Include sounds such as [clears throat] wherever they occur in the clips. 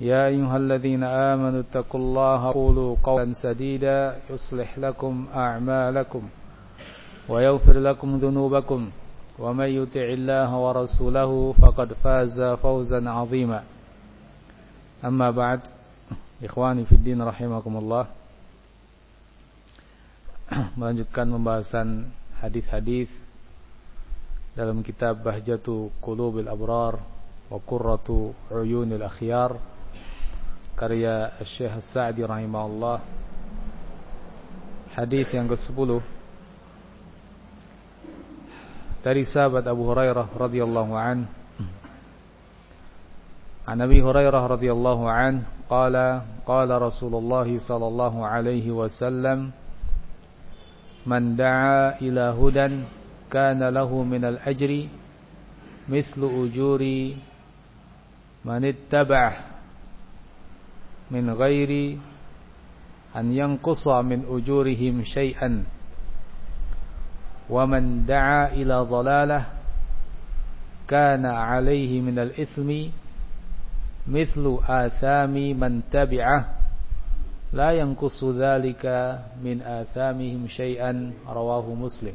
يا أيها الذين آمنوا اتقوا الله قولوا قولا سديدا يصلح لكم أعمالكم ويغفر لكم ذنوبكم ومن يطع الله ورسوله فقد فاز فوزا عظيما أما بعد إخواني في الدين رحمكم الله melanjutkan pembahasan hadis-hadis dalam kitab Bahjatu Qulubil Abrar wa Qurratu Uyunil Akhyar karya Syekh Sa'di rahimahullah. Hadis yang ke-10 dari sahabat Abu Hurairah radhiyallahu an. An Abi Hurairah radhiyallahu an qala qala Rasulullah sallallahu alaihi wasallam man da'a ila hudan kana lahu min al-ajri mithlu ujuri man ittaba'ah min ghairi an yanqusa min ujurihim syai'an wa man da'a ila dhalalah kana 'alayhi min al-ithmi mithlu athami man tabi'ah. La yanqusu dhalika min athamihim syai'an rawahu muslim.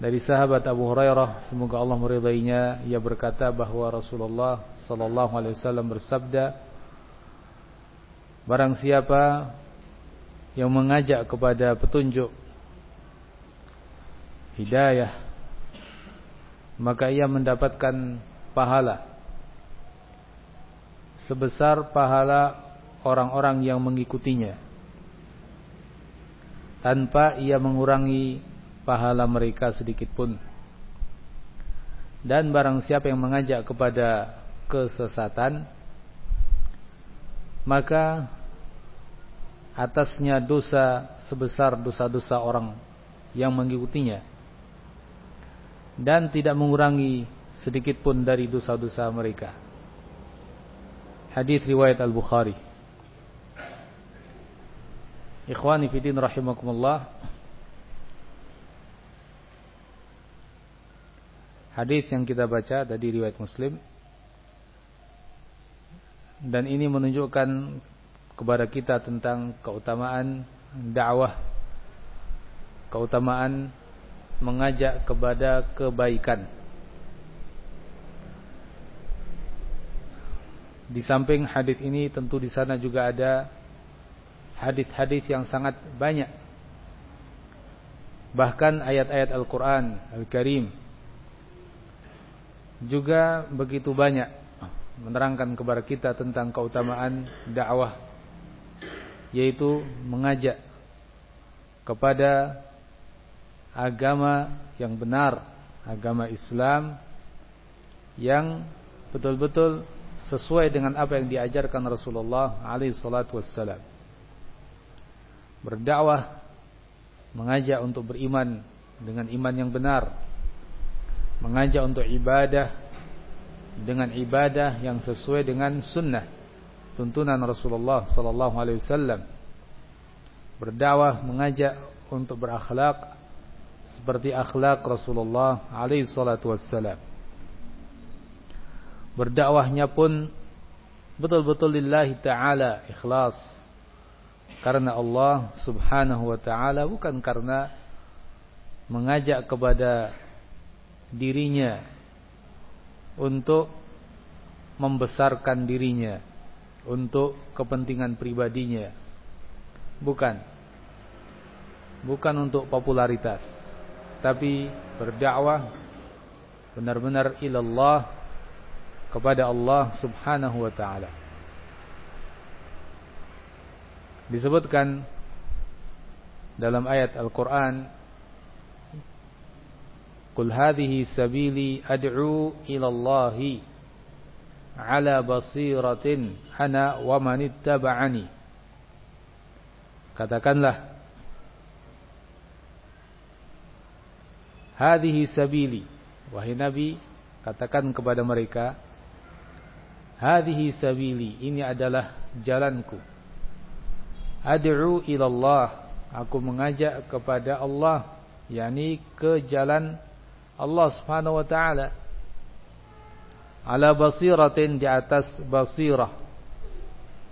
Dari sahabat Abu Hurairah semoga Allah meridainya. Ia berkata bahwa Rasulullah sallallahu alaihi wasallam bersabda Barang siapa yang mengajak kepada petunjuk hidayah maka ia mendapatkan pahala. Sebesar pahala orang-orang yang mengikutinya. Tanpa ia mengurangi pahala mereka sedikit pun. Dan barang siapa yang mengajak kepada kesesatan maka atasnya dosa sebesar dosa-dosa orang yang mengikutinya dan tidak mengurangi sedikit pun dari dosa-dosa mereka. Hadis riwayat Al-Bukhari. Ikhwani fillah rahimakumullah. Hadis yang kita baca tadi riwayat Muslim dan ini menunjukkan kepada kita tentang keutamaan dakwah keutamaan mengajak kepada kebaikan. Di samping hadis ini tentu di sana juga ada hadis-hadis yang sangat banyak. Bahkan ayat-ayat Al-Qur'an Al-Karim juga begitu banyak menerangkan kepada kita tentang keutamaan dakwah yaitu mengajak kepada agama yang benar, agama Islam yang betul-betul sesuai dengan apa yang diajarkan Rasulullah alaihi salatu wassalam. Berdakwah mengajak untuk beriman dengan iman yang benar, mengajak untuk ibadah dengan ibadah yang sesuai dengan sunnah tuntunan Rasulullah sallallahu alaihi wasallam. Berdakwah mengajak untuk berakhlak seperti akhlak Rasulullah alaihi salatu wassalam. Berdakwahnya pun betul-betul lillahi taala ikhlas. Karena Allah Subhanahu wa taala bukan karena mengajak kepada dirinya untuk membesarkan dirinya untuk kepentingan pribadinya. Bukan. Bukan untuk popularitas. Tapi berdakwah benar-benar ilallah kepada Allah Subhanahu wa taala. Disebutkan dalam ayat Al-Qur'an Qul hadhihi sabili ad'u ila Allah ala basiratin ana wa man ittaba'ani. Katakanlah Hadhihi sabili wahai nabi katakan kepada mereka Hadhihi sabili ini adalah jalanku Ad'u ila Allah aku mengajak kepada Allah yakni ke jalan Allah Subhanahu wa taala. Ala basiratin di atas basirah.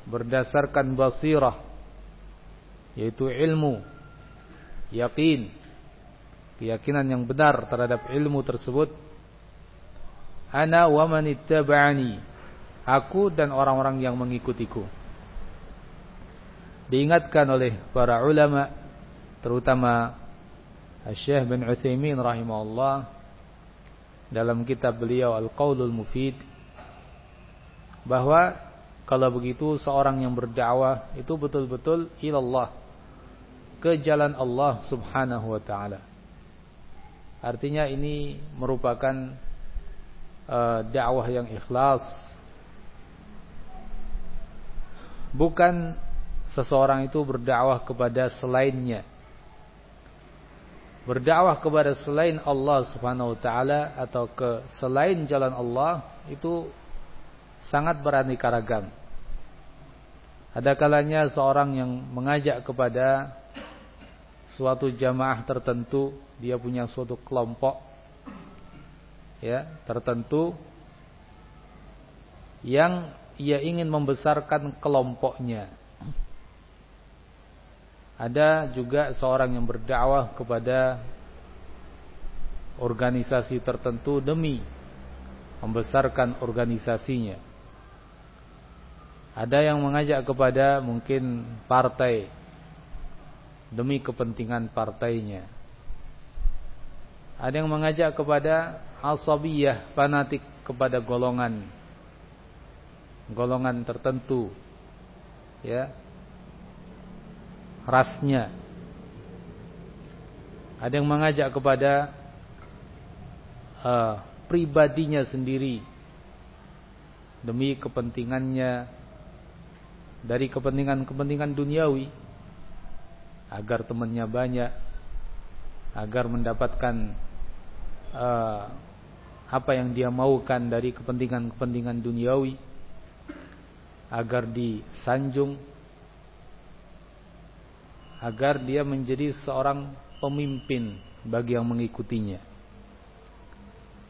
Berdasarkan basirah yaitu ilmu yakin keyakinan yang benar terhadap ilmu tersebut. Ana wa man ittaba'ani aku dan orang-orang yang mengikutiku. Diingatkan oleh para ulama terutama Syekh bin Utsaimin rahimahullah dalam kitab beliau Al-Qaulul Mufid bahwa kalau begitu seorang yang berdakwah itu betul-betul ilallah ke jalan Allah Subhanahu wa taala. Artinya ini merupakan uh, dakwah yang ikhlas. Bukan seseorang itu berdakwah kepada selainnya. Berdakwah kepada selain Allah Subhanahu wa taala atau ke selain jalan Allah itu sangat beraneka ragam. Ada kalanya seorang yang mengajak kepada suatu jamaah tertentu, dia punya suatu kelompok ya, tertentu yang ia ingin membesarkan kelompoknya. Ada juga seorang yang berdakwah kepada organisasi tertentu demi membesarkan organisasinya. Ada yang mengajak kepada mungkin partai demi kepentingan partainya. Ada yang mengajak kepada asabiyah, fanatik kepada golongan golongan tertentu. Ya, rasnya. Ada yang mengajak kepada uh, pribadinya sendiri demi kepentingannya dari kepentingan-kepentingan duniawi agar temannya banyak agar mendapatkan uh, apa yang dia maukan dari kepentingan-kepentingan duniawi agar disanjung agar dia menjadi seorang pemimpin bagi yang mengikutinya.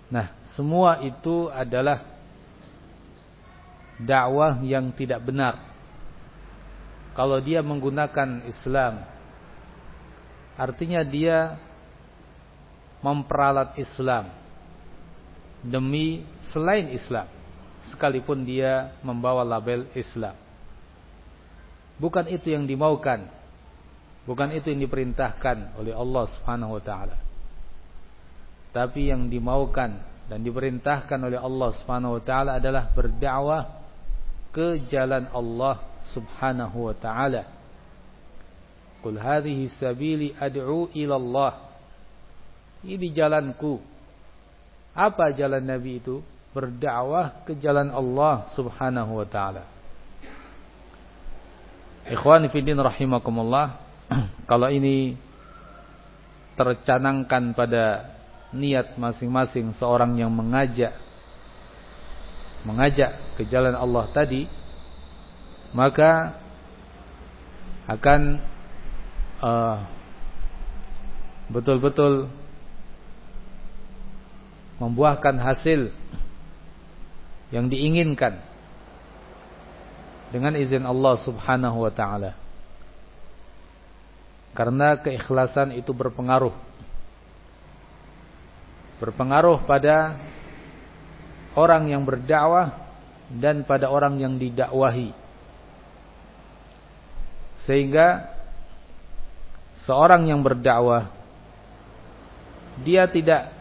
Nah, semua itu adalah dakwah yang tidak benar. Kalau dia menggunakan Islam, artinya dia memperalat Islam demi selain Islam, sekalipun dia membawa label Islam. Bukan itu yang dimaukan Bukan itu yang diperintahkan oleh Allah Subhanahu wa taala. Tapi yang dimaukan dan diperintahkan oleh Allah Subhanahu wa taala adalah berdakwah ke jalan Allah Subhanahu wa taala. Qul hadhihi sabili ad'u ila Allah. Ini jalanku. Apa jalan Nabi itu? Berdakwah ke jalan Allah Subhanahu wa taala. Ikhwani fi din rahimakumullah. Kalau ini tercanangkan pada niat masing-masing seorang yang mengajak mengajak ke jalan Allah tadi maka akan uh, betul-betul membuahkan hasil yang diinginkan dengan izin Allah Subhanahu wa taala. Karena keikhlasan itu berpengaruh. Berpengaruh pada orang yang berdakwah dan pada orang yang didakwahi. Sehingga seorang yang berdakwah dia tidak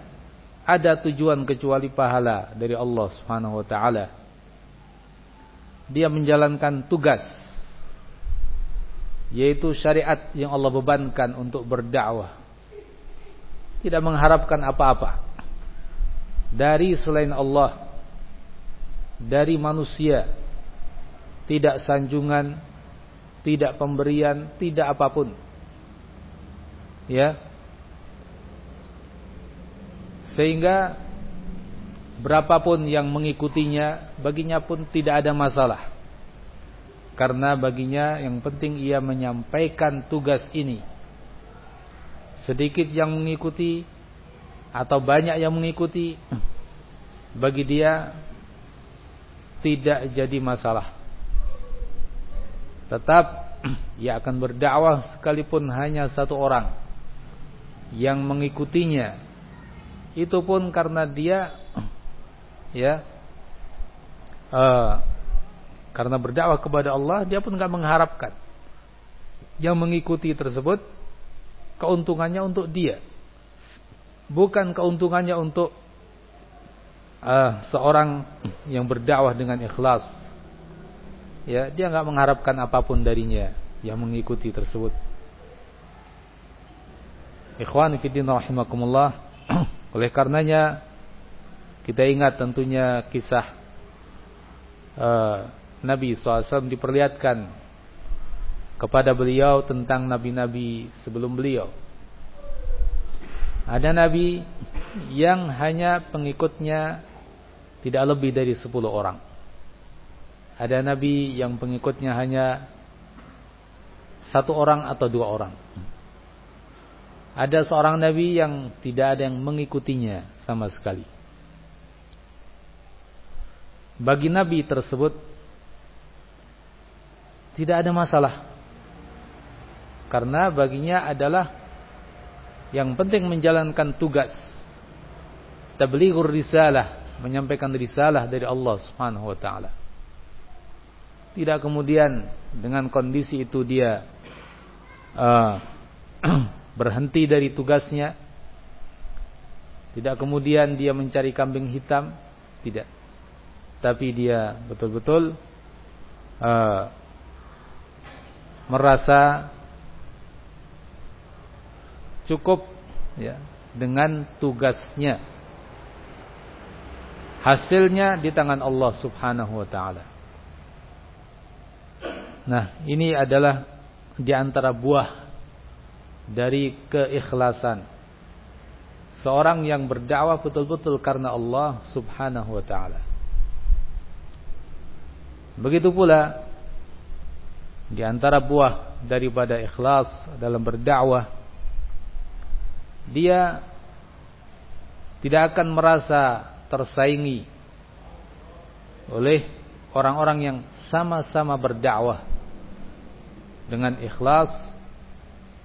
ada tujuan kecuali pahala dari Allah Subhanahu wa taala. Dia menjalankan tugas yaitu syariat yang Allah bebankan untuk berdakwah. Tidak mengharapkan apa-apa dari selain Allah, dari manusia. Tidak sanjungan, tidak pemberian, tidak apa pun. Ya. Sehingga berapapun yang mengikutinya baginya pun tidak ada masalah karena baginya yang penting ia menyampaikan tugas ini. Sedikit yang mengikuti atau banyak yang mengikuti [clears throat] bagi dia tidak jadi masalah. Tetap [clears throat] ia akan berdakwah sekalipun hanya satu orang yang mengikutinya. Itu pun karena dia [clears throat] ya uh, karena berdakwah kepada Allah dia pun nggak mengharapkan yang mengikuti tersebut keuntungannya untuk dia. Bukan keuntungannya untuk uh, seorang yang berdakwah dengan ikhlas. Ya dia nggak mengharapkan apa pun darinya yang mengikuti tersebut. Ikhwan fillah rahimakumullah. [clears throat] Oleh karenanya kita ingat tentunya kisah uh, Nabi SAW diperlihatkan kepada beliau tentang nabi-nabi sebelum beliau. Ada nabi yang hanya pengikutnya tidak lebih dari 10 orang. Ada nabi yang pengikutnya hanya satu orang atau dua orang. Ada seorang nabi yang tidak ada yang mengikutinya sama sekali. Bagi nabi tersebut tidak ada masalah. Karena baginya adalah yang penting menjalankan tugas tablighur risalah, menyampaikan risalah dari Allah Subhanahu wa taala. Tidak kemudian dengan kondisi itu dia uh, [clears throat] berhenti dari tugasnya. Tidak kemudian dia mencari kambing hitam, tidak. Tapi dia betul-betul uh, merasa cukup ya dengan tugasnya. Hasilnya di tangan Allah Subhanahu wa taala. Nah, ini adalah di antara buah dari keikhlasan. Seorang yang berdakwah betul-betul karena Allah Subhanahu wa taala. Begitu pula di antara buah daripada ikhlas dalam berdakwah dia tidak akan merasa tersaingi oleh orang-orang yang sama-sama berdakwah dengan ikhlas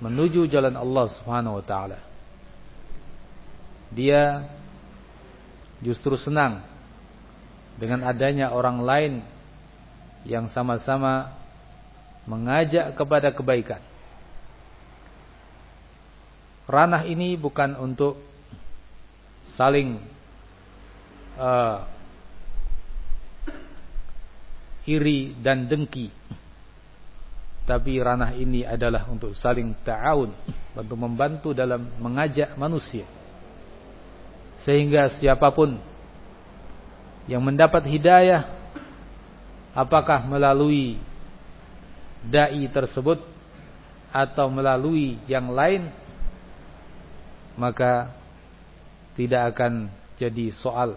menuju jalan Allah Subhanahu wa taala. Dia justru senang dengan adanya orang lain yang sama-sama mengajak kepada kebaikan. Ranah ini bukan untuk saling uh, iri dan dengki. Tapi ranah ini adalah untuk saling ta'awun, untuk membantu dalam mengajak manusia. Sehingga siapa pun yang mendapat hidayah apakah melalui dai tersebut atau melalui yang lain maka tidak akan jadi soal.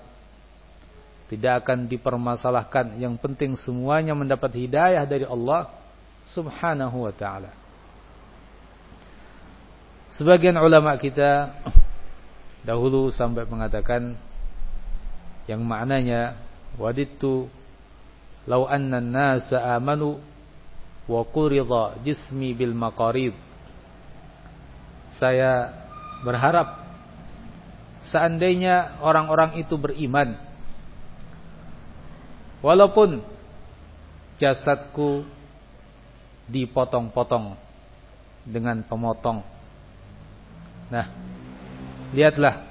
Tidak akan dipermasalahkan. Yang penting semuanya mendapat hidayah dari Allah subhanahu wa ta'ala. Sebagian ulama kita dahulu sampai mengatakan yang maknanya wadittu law anna an-nasa amanu wa qurida jismi bil maqarid saya berharap seandainya orang-orang itu beriman walaupun jasadku dipotong-potong dengan pemotong. Nah lihatlah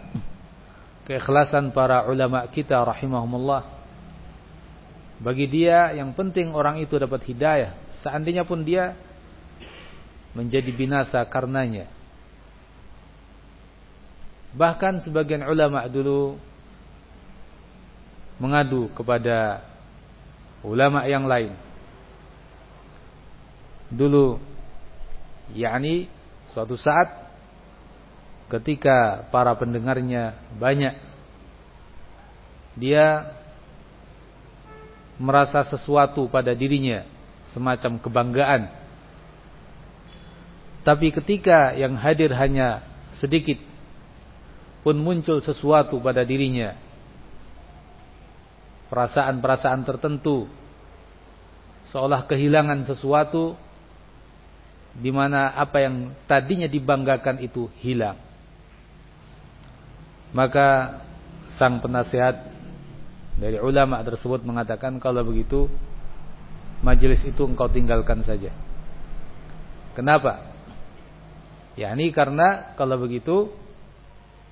keikhlasan para ulama kita rahimahumullah. Bagi dia yang penting orang itu dapat hidayah Seandainya pun dia menjadi binasa karenanya. Bahkan sebagian ulama dulu mengadu kepada ulama yang lain. Dulu yakni suatu saat ketika para pendengarnya banyak dia merasa sesuatu pada dirinya semacam kebanggaan. Tapi ketika yang hadir hanya sedikit pun muncul sesuatu pada dirinya. perasaan-perasaan tertentu seolah kehilangan sesuatu di mana apa yang tadinya dibanggakan itu hilang. Maka sang penasehat dari ulama tersebut mengatakan kalau begitu majelis itu engkau tinggalkan saja. Kenapa? Ya ini karena kalau begitu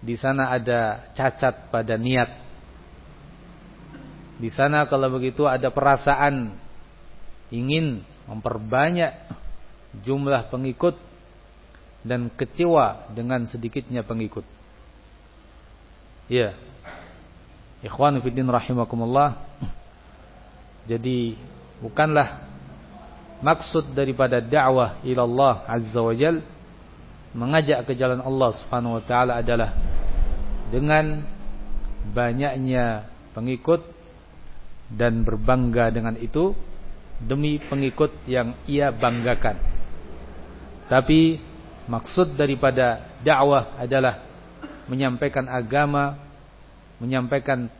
di sana ada cacat pada niat. Di sana kalau begitu ada perasaan ingin memperbanyak jumlah pengikut dan kecewa dengan sedikitnya pengikut. Ya. Ikhwan fillah rahimakumullah. Jadi bukanlah maksud daripada dakwah ila Allah azza wajal mengajak ke jalan Allah Subhanahu wa taala adalah dengan banyaknya pengikut dan berbangga dengan itu demi pengikut yang ia banggakan. Tapi maksud daripada dakwah adalah menyampaikan agama, menyampaikan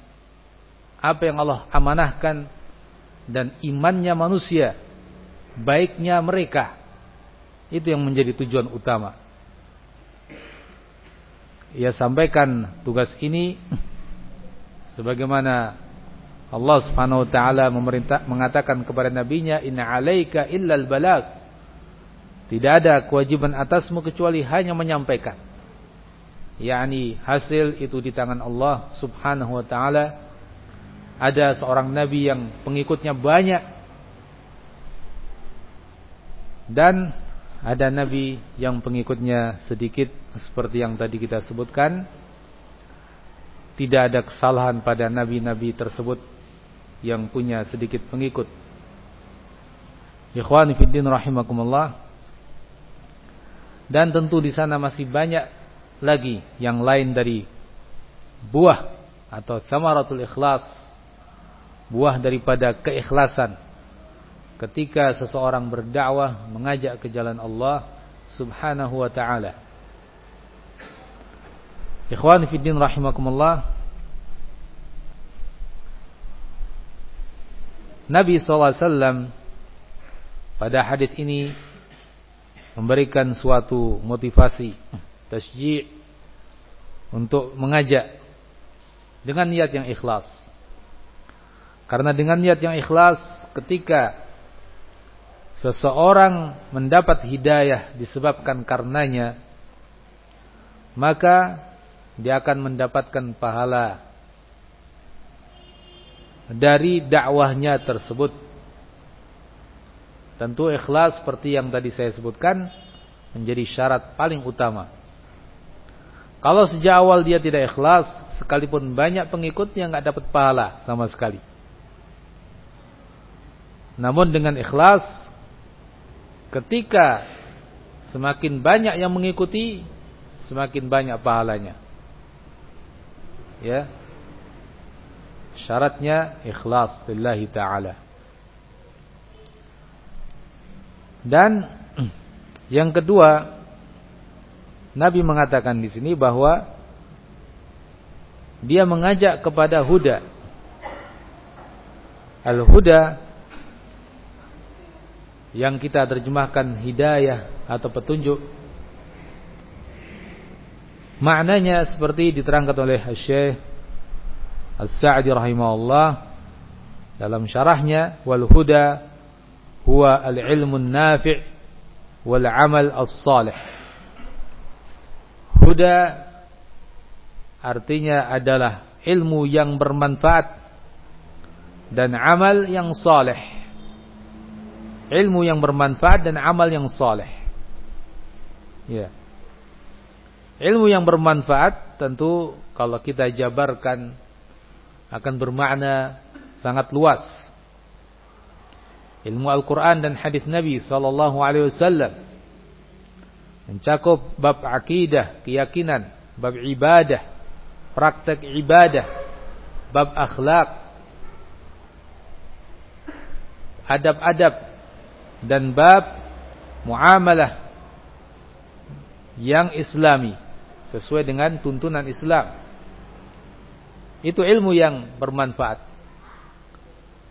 apa yang Allah amanahkan dan imannya manusia, baiknya mereka. Itu yang menjadi tujuan utama. Ia sampaikan tugas ini sebagaimana Allah Subhanahu wa taala mengatakan kepada nabinya inna 'alaika illal balag. Tidak ada kewajiban atasmu kecuali hanya menyampaikan. yakni hasil itu di tangan Allah Subhanahu wa taala. Ada seorang nabi yang pengikutnya banyak dan ada nabi yang pengikutnya sedikit seperti yang tadi kita sebutkan. Tidak ada kesalahan pada nabi-nabi tersebut yang punya sedikit pengikut. Ikhwani fiddin rahimakumullah. Dan tentu di sana masih banyak lagi yang lain dari buah atau thamaratul ikhlas. Buah daripada keikhlasan. Ketika seseorang berdakwah mengajak ke jalan Allah subhanahu wa ta'ala. Ikhwani fiddin rahimakumullah. Nabi SAW pada hadis ini memberikan suatu motivasi tasji' untuk mengajak dengan niat yang ikhlas. Karena dengan niat yang ikhlas ketika seseorang mendapat hidayah disebabkan karenanya maka dia akan mendapatkan pahala dari dakwahnya tersebut. Tentu ikhlas seperti yang tadi saya sebutkan menjadi syarat paling utama. Kalau sejak awal dia tidak ikhlas, sekalipun banyak pengikutnya nggak dapat pahala sama sekali. Namun dengan ikhlas, ketika semakin banyak yang mengikuti, semakin banyak pahalanya. Ya, Syaratnya ikhlas lillahi taala. Dan [clears throat] yang kedua, Nabi mengatakan di sini bahwa dia mengajak kepada huda. Al-huda yang kita terjemahkan hidayah atau petunjuk maknanya seperti diterangkan oleh Syekh As-Sa'di rahimahullah dalam syarahnya wal huda huwa al-ilmu nafi' wal amal as-salih. Huda artinya adalah ilmu yang bermanfaat dan amal yang saleh. Ilmu yang bermanfaat dan amal yang saleh. Ya. Ilmu yang bermanfaat tentu kalau kita jabarkan akan bermakna sangat luas. Ilmu Al-Quran dan hadis Nabi Sallallahu Alaihi Wasallam mencakup bab akidah, keyakinan, bab ibadah, praktek ibadah, bab akhlak, adab-adab dan bab muamalah yang islami sesuai dengan tuntunan Islam. Itu ilmu yang bermanfaat.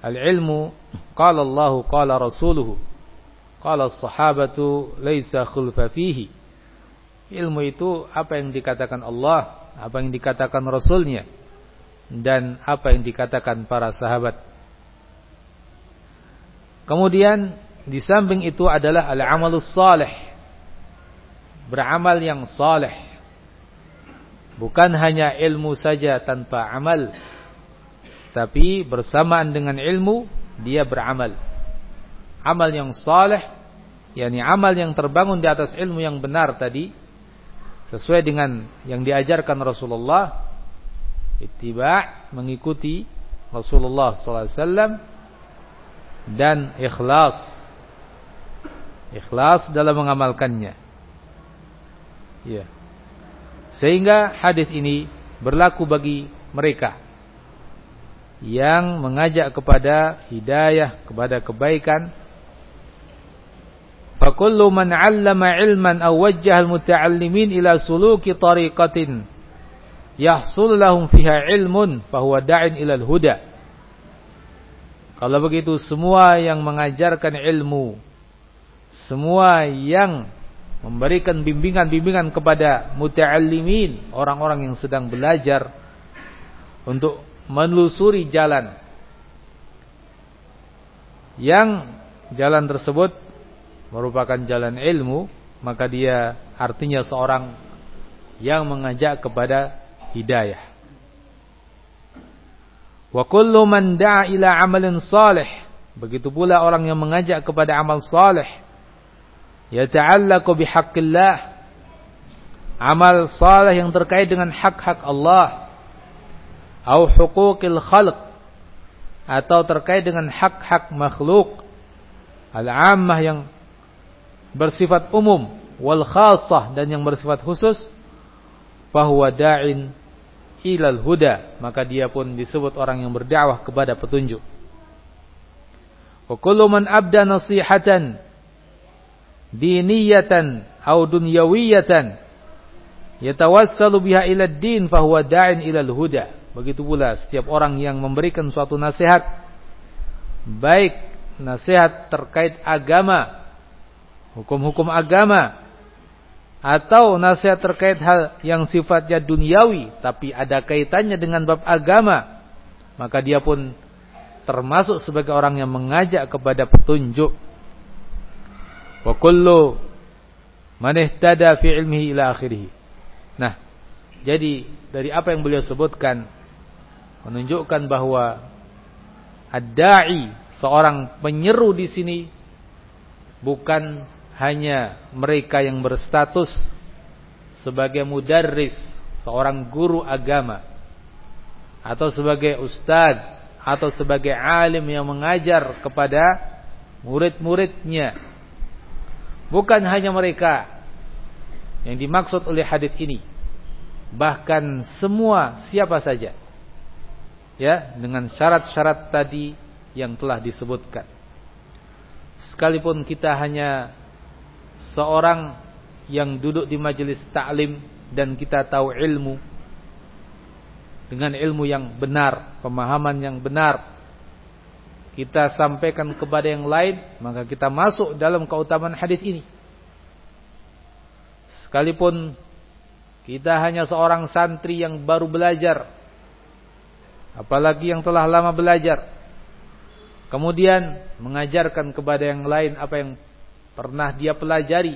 Al-ilmu qala Allah qala rasuluhu qala as-sahabatu laisa khulfa fihi. Ilmu itu apa yang dikatakan Allah, apa yang dikatakan Rasulnya dan apa yang dikatakan para sahabat. Kemudian di samping itu adalah al-amalus salih. Beramal yang saleh. Bukan hanya ilmu saja tanpa amal. Tapi bersamaan dengan ilmu dia beramal. Amal yang saleh yakni amal yang terbangun di atas ilmu yang benar tadi sesuai dengan yang diajarkan Rasulullah ittiba mengikuti Rasulullah SAW dan ikhlas ikhlas dalam mengamalkannya. Ya. Sehingga hadis ini berlaku bagi mereka yang mengajak kepada hidayah kepada kebaikan. Fakullu man 'allama 'ilman aw wajjaha al-muta'allimin ila suluki tariqatin yahsul lahum fiha ilmun fahuwa da'in ilal huda. Kalau begitu semua yang mengajarkan ilmu, semua yang memberikan bimbingan-bimbingan kepada muta'allimin, orang-orang yang sedang belajar untuk menelusuri jalan yang jalan tersebut merupakan jalan ilmu, maka dia artinya seorang yang mengajak kepada hidayah. Wa kullu man da'a ila amalin salih. Begitu pula orang yang mengajak kepada amal salih. Yata'allaqu bihaqqillah. Amal salih yang terkait dengan hak-hak Allah. Au huquqil khalq. Atau terkait dengan hak-hak makhluk. Al-ammah yang bersifat umum. Wal khasah dan yang bersifat khusus. Fahuwa da'in ilal huda maka dia pun disebut orang yang berdakwah kepada petunjuk wa kullu man abda nasihatan diniyatan aw dunyawiyatan yatawassalu biha ila din fahuwa da'in ilal huda. Begitu pula setiap orang yang memberikan suatu nasihat baik nasihat terkait agama hukum-hukum agama atau nasihat terkait hal yang sifatnya duniawi tapi ada kaitannya dengan bab agama maka dia pun termasuk sebagai orang yang mengajak kepada petunjuk wa kullu man ihtada fi ilmihi ila akhirih nah jadi dari apa yang beliau sebutkan menunjukkan bahwa ad-da'i seorang penyeru di sini bukan hanya mereka yang berstatus sebagai mudarris, seorang guru agama atau sebagai ustad atau sebagai alim yang mengajar kepada murid-muridnya. Bukan hanya mereka yang dimaksud oleh hadis ini. Bahkan semua siapa saja. Ya, dengan syarat-syarat tadi yang telah disebutkan. Sekalipun kita hanya seorang yang duduk di majelis taklim dan kita tahu ilmu dengan ilmu yang benar, pemahaman yang benar kita sampaikan kepada yang lain, maka kita masuk dalam keutamaan hadis ini. Sekalipun kita hanya seorang santri yang baru belajar, apalagi yang telah lama belajar, kemudian mengajarkan kepada yang lain apa yang pernah dia pelajari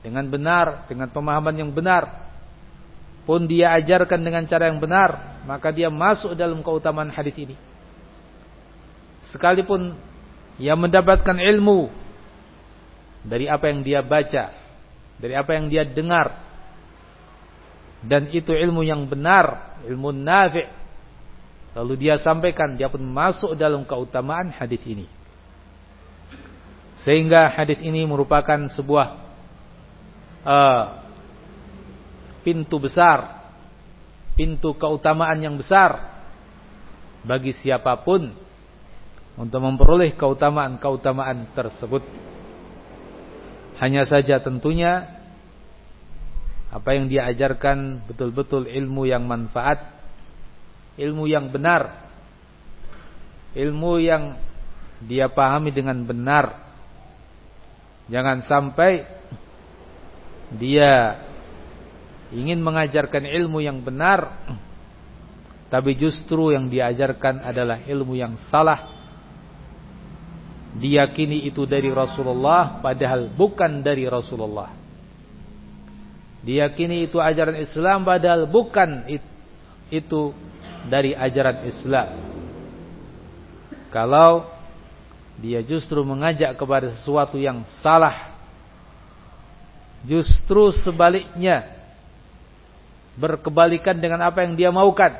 dengan benar, dengan pemahaman yang benar, pun dia ajarkan dengan cara yang benar, maka dia masuk dalam keutamaan hadis ini. Sekalipun ia mendapatkan ilmu dari apa yang dia baca, dari apa yang dia dengar, dan itu ilmu yang benar, ilmu nafi', lalu dia sampaikan, dia pun masuk dalam keutamaan hadis ini. Sehingga hadis ini merupakan sebuah uh, pintu besar, pintu keutamaan yang besar bagi siapa pun untuk memperoleh keutamaan-keutamaan tersebut. Hanya saja tentunya apa yang dia ajarkan betul-betul ilmu yang manfaat, ilmu yang benar, ilmu yang dia pahami dengan benar. Jangan sampai dia ingin mengajarkan ilmu yang benar tapi justru yang diajarkan adalah ilmu yang salah. Diyakini itu dari Rasulullah padahal bukan dari Rasulullah. Diyakini itu ajaran Islam padahal bukan itu dari ajaran Islam. Kalau dia justru mengajak kepada sesuatu yang salah, justru sebaliknya berkebalikan dengan apa yang dia maukan.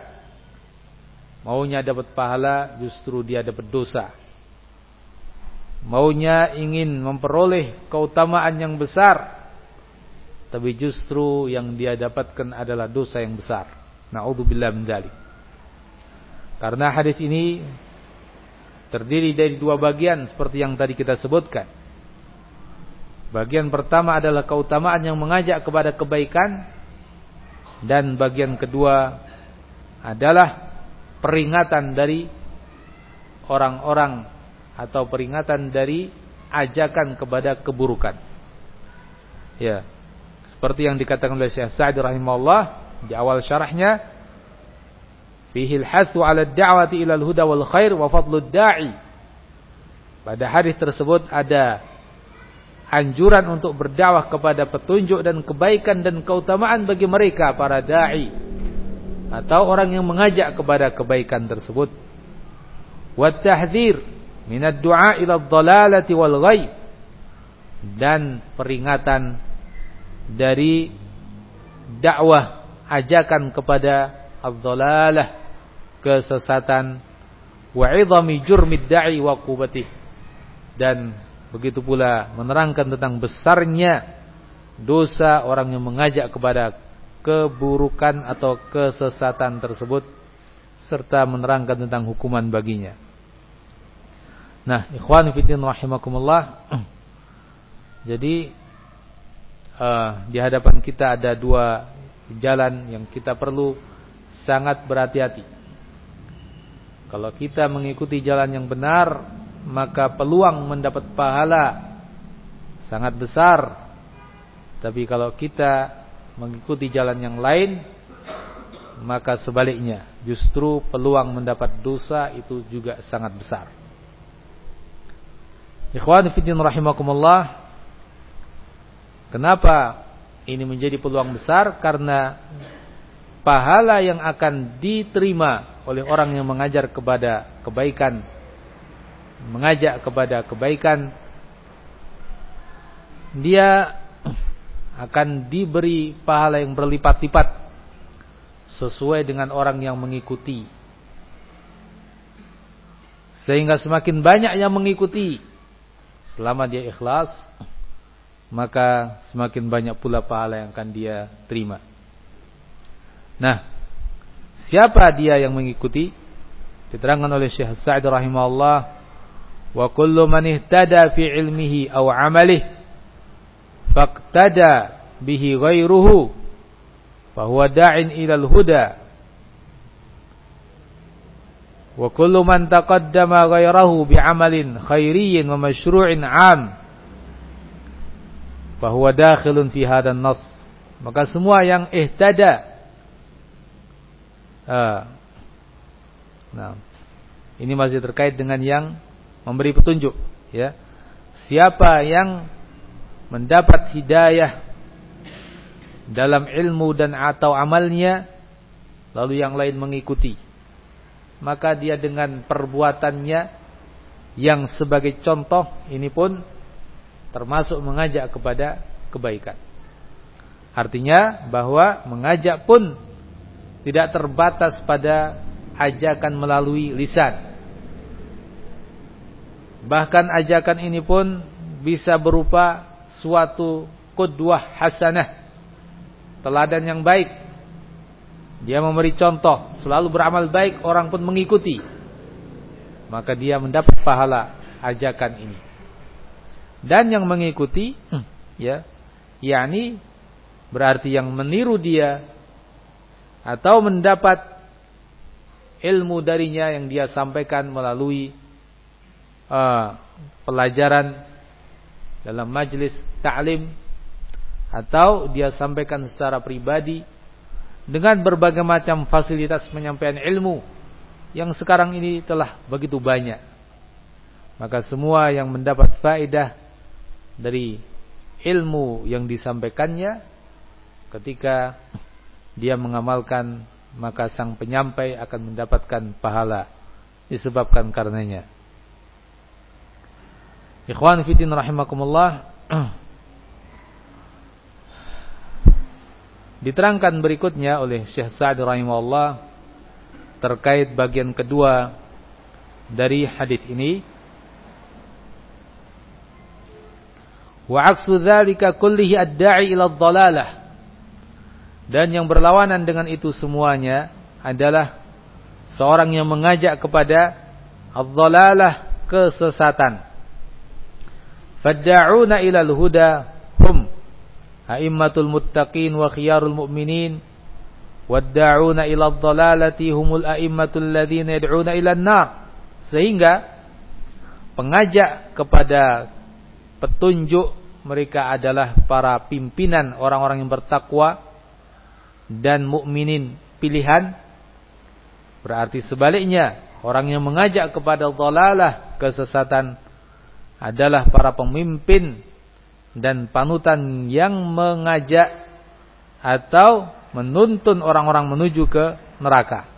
Maunya dapat pahala, justru dia dapat dosa. Maunya ingin memperoleh keutamaan yang besar, tapi justru yang dia dapatkan adalah dosa yang besar. Nauzubillah min dzalik. Karena hadis ini terdiri dari dua bagian seperti yang tadi kita sebutkan. Bagian pertama adalah keutamaan yang mengajak kepada kebaikan dan bagian kedua adalah peringatan dari orang-orang atau peringatan dari ajakan kepada keburukan. Ya. Seperti yang dikatakan oleh Syekh Sa'di rahimahullah di awal syarahnya Fihi al-hathu 'ala ad-da'wati ila al-huda wal khair wa da'i. Pada hadis tersebut ada anjuran untuk berdakwah kepada petunjuk dan kebaikan dan keutamaan bagi mereka para dai atau orang yang mengajak kepada kebaikan tersebut. Wa tahdhir min ad-du'a ila ad-dhalalati wal ghaib dan peringatan dari dakwah ajakan kepada ad-dhalalah kesesatan wa idhami jurmid da'i wa qubatih dan begitu pula menerangkan tentang besarnya dosa orang yang mengajak kepada keburukan atau kesesatan tersebut serta menerangkan tentang hukuman baginya. Nah, ikhwan fillah rahimakumullah. [clears throat] Jadi uh, di hadapan kita ada dua jalan yang kita perlu sangat berhati-hati. Kalau kita mengikuti jalan yang benar, maka peluang mendapat pahala sangat besar. Tapi kalau kita mengikuti jalan yang lain, maka sebaliknya, justru peluang mendapat dosa itu juga sangat besar. Ikhwan fillah rahimakumullah. Kenapa ini menjadi peluang besar? Karena pahala yang akan diterima oleh orang yang mengajar kepada kebaikan, mengajak kepada kebaikan, dia akan diberi pahala yang berlipat-lipat sesuai dengan orang yang mengikuti. Sehingga semakin banyak yang mengikuti selama dia ikhlas, maka semakin banyak pula pahala yang akan dia terima. Nah, Siapa dia yang mengikuti? Diterangkan oleh Syekh Sa'id rahimahullah, "Wa kullu man ihtada fi ilmihi aw 'amalihi faqtada bihi ghairuhu fa huwa da'in ila al-huda." Wa kullu man taqaddama ghairahu bi'amalin khairiyyin wa masyru'in 'am fa huwa dakhilun fi hadzal nas. Maka semua yang ihtada Ah. Nah, ini masih terkait dengan yang memberi petunjuk, ya. Siapa yang mendapat hidayah dalam ilmu dan atau amalnya lalu yang lain mengikuti maka dia dengan perbuatannya yang sebagai contoh ini pun termasuk mengajak kepada kebaikan artinya bahwa mengajak pun tidak terbatas pada ajakan melalui lisan. Bahkan ajakan ini pun bisa berupa suatu kudwah hasanah. Teladan yang baik. Dia memberi contoh, selalu beramal baik, orang pun mengikuti. Maka dia mendapat pahala ajakan ini. Dan yang mengikuti ya, yakni berarti yang meniru dia atau mendapat ilmu darinya yang dia sampaikan melalui uh, pelajaran dalam majlis ta'lim atau dia sampaikan secara pribadi dengan berbagai macam fasilitas penyampaian ilmu yang sekarang ini telah begitu banyak. Maka semua yang mendapat faedah dari ilmu yang disampaikannya ketika dia mengamalkan maka sang penyampai akan mendapatkan pahala disebabkan karenanya. Ikhwan fiddin rahimakumullah [clears throat] Diterangkan berikutnya oleh Syekh Sa'ad rahimahullah terkait bagian kedua dari hadis ini. Wa aksu dzalika kullihi ad-da'i ila dhalalah. Dan yang berlawanan dengan itu semuanya adalah seorang yang mengajak kepada ad-dhalalah kesesatan. Fadda'una ila al-huda a'immatul muttaqin wa khiyarul mu'minin. Wadda'una ila dhalalati humul a'immatul ladzina yad'una ila an-nar. Sehingga pengajak kepada petunjuk mereka adalah para pimpinan orang-orang yang bertakwa dan mukminin pilihan. Berarti sebaliknya orang yang mengajak kepada dhalalah kesesatan adalah para pemimpin dan panutan yang mengajak atau menuntun orang-orang menuju ke neraka.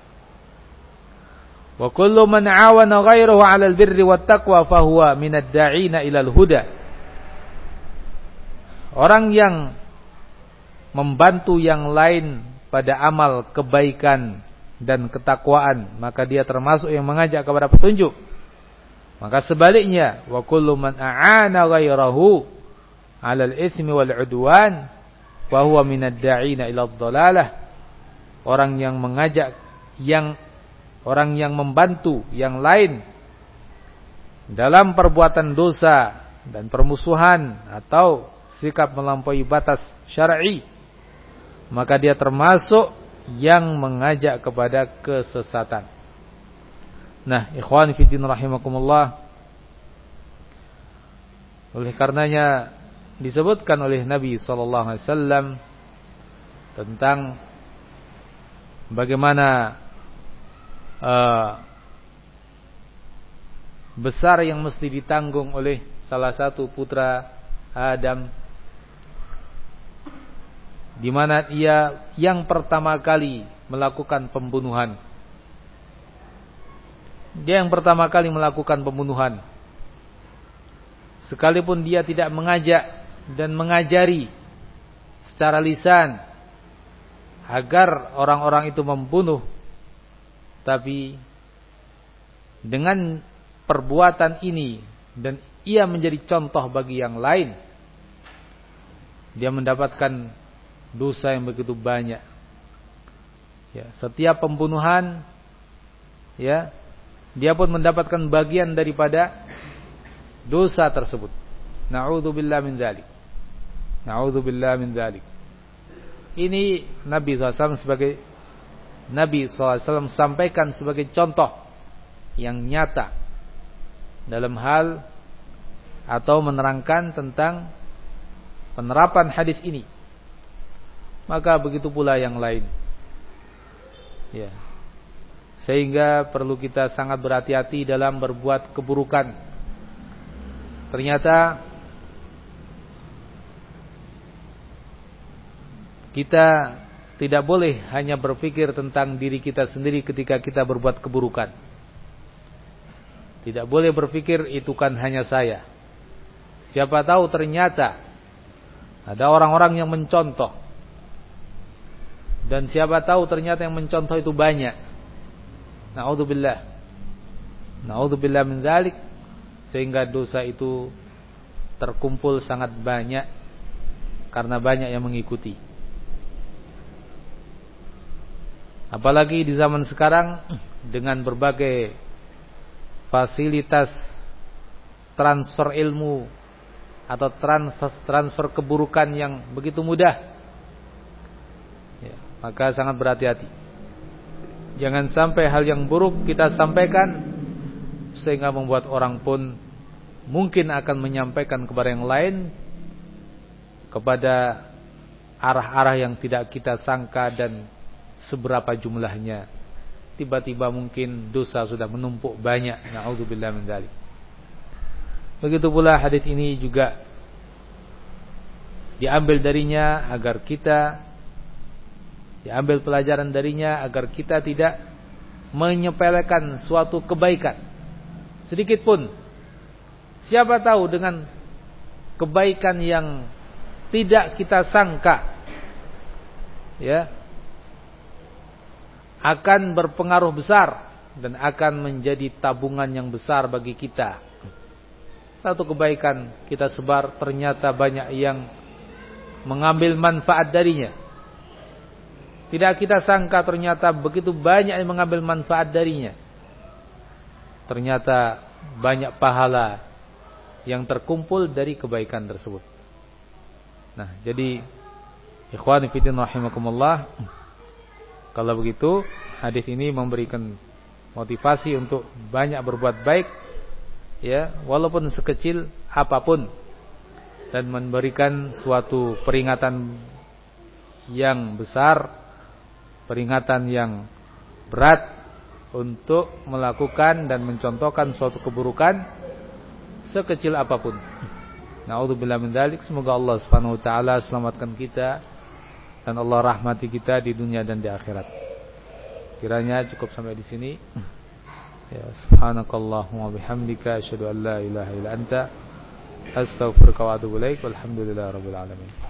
Wa kullu man 'awana ghairahu 'ala al-birri wat taqwa fahuwa minad da'ina ila al-huda. Orang yang membantu yang lain pada amal kebaikan dan ketakwaan, maka dia termasuk yang mengajak kepada petunjuk. Maka sebaliknya, wa kullu man a'ana ghairahu 'alal itsmi wal 'udwan wa huwa minad da'ina ila dhalalah orang yang mengajak yang orang yang membantu yang lain dalam perbuatan dosa dan permusuhan atau sikap melampaui batas syar'i maka dia termasuk yang mengajak kepada kesesatan. Nah, ikhwan fillah rahimakumullah. Oleh karenanya disebutkan oleh Nabi sallallahu alaihi wasallam tentang bagaimana uh, besar yang mesti ditanggung oleh salah satu putra Adam di mana ia yang pertama kali melakukan pembunuhan. Dia yang pertama kali melakukan pembunuhan. Sekalipun dia tidak mengajak dan mengajari secara lisan agar orang-orang itu membunuh tapi dengan perbuatan ini dan ia menjadi contoh bagi yang lain dia mendapatkan dosa yang begitu banyak. Ya setiap pembunuhan ya dia pun mendapatkan bagian daripada dosa tersebut. Na'udzubillah min dzalik Na'udzubillah min dzalik. Ini Nabi SAW sebagai Nabi SAW sampaikan sebagai contoh yang nyata dalam hal atau menerangkan tentang penerapan hadis ini. Maka begitu pula yang lain. Ya. Sehingga perlu kita sangat berhati-hati dalam berbuat keburukan. Ternyata Kita tidak boleh hanya berpikir tentang diri kita sendiri ketika kita berbuat keburukan. Tidak boleh berpikir itu kan hanya saya. Siapa tahu ternyata ada orang-orang yang mencontoh. Dan siapa tahu ternyata yang mencontoh itu banyak. Na'udzubillah. Na'udzubillah min dzalik sehingga dosa itu terkumpul sangat banyak karena banyak yang mengikuti. Apalagi di zaman sekarang dengan berbagai fasilitas transfer ilmu atau transfer, transfer keburukan yang begitu mudah. Ya, maka sangat berhati-hati. Jangan sampai hal yang buruk kita sampaikan sehingga membuat orang pun mungkin akan menyampaikan kepada yang lain kepada arah-arah yang tidak kita sangka dan seberapa jumlahnya. Tiba-tiba mungkin dosa sudah menumpuk banyak. Nauzubillah min dzalik. Begitu pula hadis ini juga diambil darinya agar kita diambil pelajaran darinya agar kita tidak menyepelekan suatu kebaikan sedikit pun siapa tahu dengan kebaikan yang tidak kita sangka ya akan berpengaruh besar dan akan menjadi tabungan yang besar bagi kita satu kebaikan kita sebar ternyata banyak yang mengambil manfaat darinya. Tidak kita sangka ternyata begitu banyak yang mengambil manfaat darinya. Ternyata banyak pahala yang terkumpul dari kebaikan tersebut. Nah, jadi ikhwan fillah rahimakumullah, kalau begitu hadis ini memberikan motivasi untuk banyak berbuat baik ya walaupun sekecil apa pun dan memberikan suatu peringatan yang besar peringatan yang berat untuk melakukan dan mencontohkan suatu keburukan sekecil apa pun. Nauzubillah min dzalik. Semoga Allah Subhanahu wa taala selamatkan kita dan Allah rahmati kita di dunia dan di akhirat. Kiranya cukup sampai di sini. Ya subhanakallahumma bihamdika asyhadu an la ilaha illa anta astaghfiruka wa atubu ilaik walhamdulillahi rabbil alamin